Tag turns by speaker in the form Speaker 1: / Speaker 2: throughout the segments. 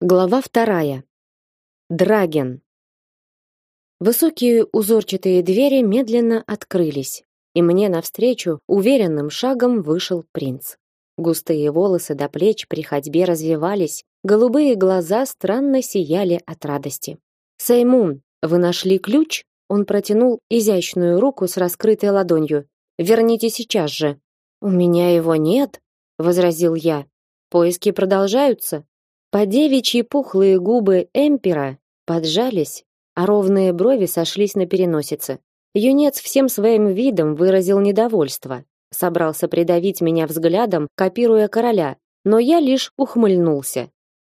Speaker 1: Глава вторая. Драген. Высокие узорчатые двери медленно открылись, и мне навстречу уверенным шагом вышел принц. Густые волосы до плеч при ходьбе развивались, голубые глаза странно сияли от радости. Саймун, вы нашли ключ? Он протянул изящную руку с раскрытой ладонью. Верните сейчас же. У меня его нет, возразил я. Поиски продолжаются. По девичьи пухлые губы Эмпера поджались, а ровные брови сошлись на переносице. Юнец всем своим видом выразил недовольство. Собрался придавить меня взглядом, копируя короля, но я лишь ухмыльнулся.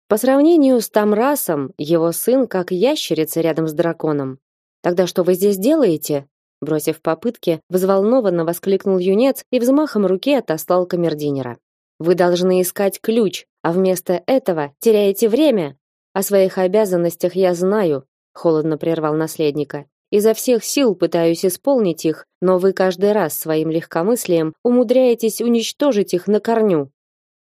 Speaker 1: По сравнению с Тамрасом, его сын как ящерица рядом с драконом. Тогда что вы здесь делаете? Бросив попытки, взволнованно воскликнул юнец и взмахом руки отослал камердинера. Вы должны искать ключ, а вместо этого теряете время. О своих обязанностях я знаю, холодно прервал наследника. Изо всех сил пытаюсь исполнить их, но вы каждый раз своим легкомыслием умудряетесь уничтожить их на корню.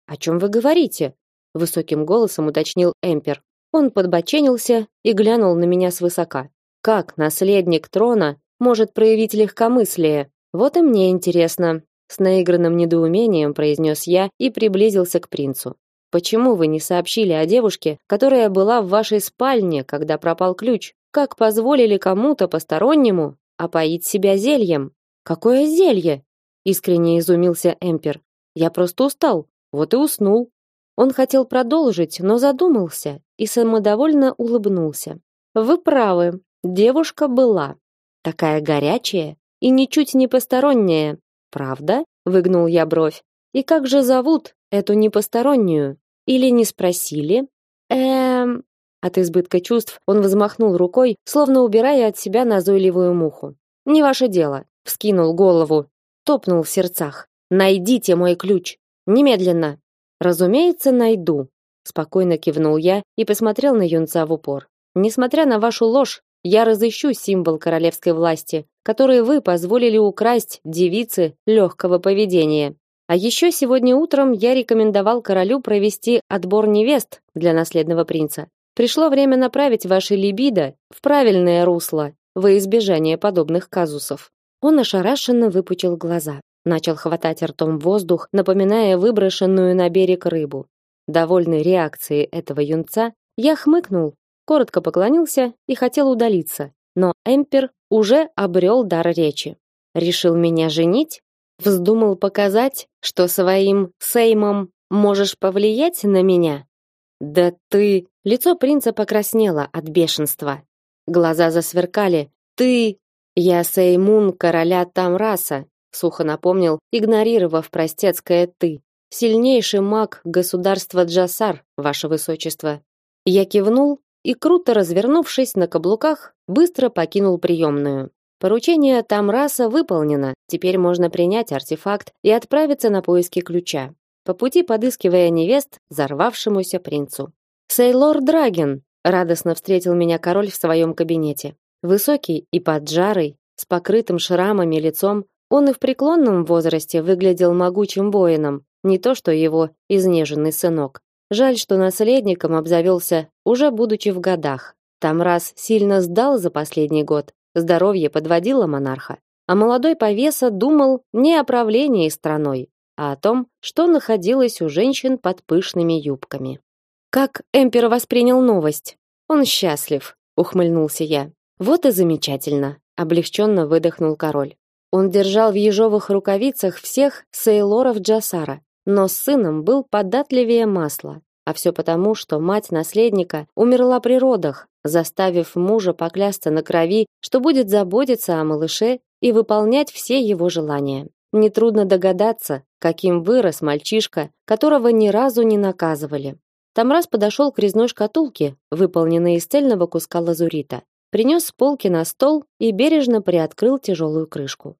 Speaker 1: О чем вы говорите? высоким голосом уточнил Эмпер. Он подбоченился и глянул на меня свысока. Как наследник трона может проявить легкомыслие? Вот и мне интересно, с наигранным недоумением произнес я и приблизился к принцу. Почему вы не сообщили о девушке, которая была в вашей спальне, когда пропал ключ? Как позволили кому-то постороннему опоить себя зельем? Какое зелье? Искренне изумился Эмпер. Я просто устал, вот и уснул. Он хотел продолжить, но задумался и самодовольно улыбнулся. Вы правы, девушка была такая горячая и ничуть не посторонняя. Правда? выгнул я бровь. И как же зовут эту непостороннюю? Или не спросили? Эм, от избытка чувств он взмахнул рукой, словно убирая от себя назойливую муху. Не ваше дело, вскинул голову, топнул в сердцах. Найдите мой ключ, немедленно. Разумеется, найду, спокойно кивнул я и посмотрел на юнца в упор. Несмотря на вашу ложь, я разыщу символ королевской власти, который вы позволили украсть девице легкого поведения. А еще сегодня утром я рекомендовал королю провести отбор невест для наследного принца. Пришло время направить ваши либидо в правильное русло во избежание подобных казусов. Он ошарашенно выпучил глаза, начал хватать ртом воздух, напоминая выброшенную на берег рыбу. Довольный реакцией этого юнца, я хмыкнул, коротко поклонился и хотел удалиться, но Эмпер уже обрел дар речи. Решил меня женить? Вздумал показать, что своим сеймом можешь повлиять на меня? Да ты, лицо принца покраснело от бешенства. Глаза засверкали. Ты, я сеймун короля Тамраса, сухо напомнил, игнорировав простецкое ты. Сильнейший маг государства Джасар, ваше высочество. Я кивнул и круто развернувшись на каблуках, быстро покинул приемную. Поручение Тамраса выполнено. Теперь можно принять артефакт и отправиться на поиски ключа. По пути подыскивая невест взорвавшемуся принцу. Сейлор Драген радостно встретил меня король в своем кабинете. Высокий и поджарый, с покрытым шрамами лицом, он и в преклонном возрасте выглядел могучим воином, не то что его изнеженный сынок. Жаль, что наследником обзавелся уже будучи в годах. Тамрас сильно сдал за последний год, Здоровье подводило монарха, а молодой повеса думал не о правлении страной, а о том, что находилось у женщин под пышными юбками. Как Эмпер воспринял новость? Он счастлив, ухмыльнулся я. Вот и замечательно, облегченно выдохнул король. Он держал в ежовых рукавицах всех сейлоров Джасара, но с сыном был податливее масла. А все потому, что мать наследника умерла при родах, заставив мужа поклясться на крови, что будет заботиться о малыше и выполнять все его желания. Нетрудно догадаться, каким вырос мальчишка, которого ни разу не наказывали. Тамраз подошел к резной шкатулке, выполненной из цельного куска лазурита, принес с полки на стол и бережно приоткрыл тяжелую крышку.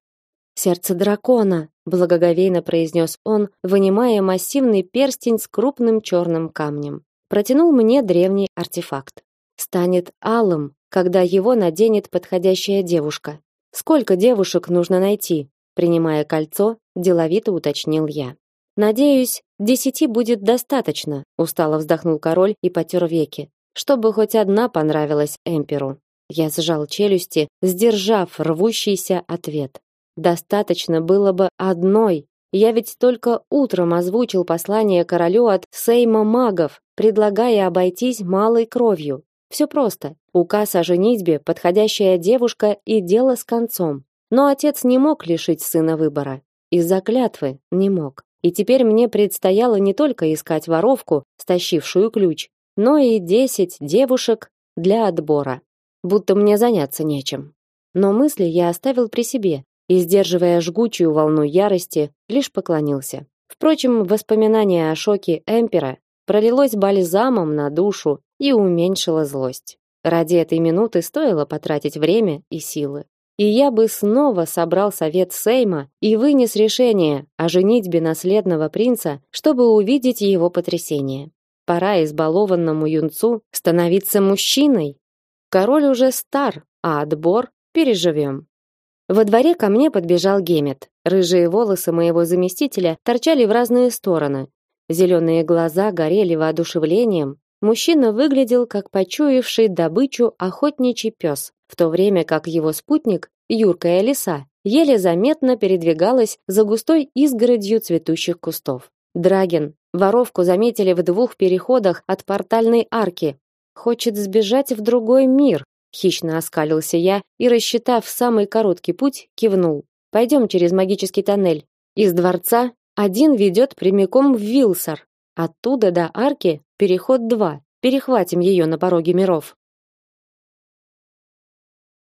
Speaker 1: Сердце дракона, благоговейно произнес он, вынимая массивный перстень с крупным черным камнем. Протянул мне древний артефакт. Станет алым, когда его наденет подходящая девушка. Сколько девушек нужно найти? Принимая кольцо, деловито уточнил я. Надеюсь, десяти будет достаточно, устало вздохнул король и потер веки. Чтобы хоть одна понравилась эмперу. Я сжал челюсти, сдержав рвущийся ответ. Достаточно было бы одной. Я ведь только утром озвучил послание королю от Сейма магов, предлагая обойтись малой кровью. Все просто. Указ о женитьбе, подходящая девушка и дело с концом. Но отец не мог лишить сына выбора. Из-за клятвы не мог. И теперь мне предстояло не только искать воровку, стащившую ключ, но и десять девушек для отбора. Будто мне заняться нечем. Но мысли я оставил при себе и, сдерживая жгучую волну ярости, лишь поклонился. Впрочем, воспоминание о шоке Эмпера пролилось бальзамом на душу и уменьшило злость. Ради этой минуты стоило потратить время и силы. И я бы снова собрал совет Сейма и вынес решение о женитьбе наследного принца, чтобы увидеть его потрясение. Пора избалованному юнцу становиться мужчиной. Король уже стар, а отбор переживем. Во дворе ко мне подбежал Гемет. Рыжие волосы моего заместителя торчали в разные стороны. Зеленые глаза горели воодушевлением. Мужчина выглядел как почуявший добычу охотничий пес, в то время как его спутник, юркая лиса, еле заметно передвигалась за густой изгородью цветущих кустов. Драген, воровку заметили в двух переходах от портальной арки. Хочет сбежать в другой мир. Хищно оскалился я и, рассчитав самый короткий путь, кивнул. Пойдем через магический тоннель. Из дворца один ведет прямиком в Вилсар. Оттуда до арки переход два. Перехватим ее на пороге миров.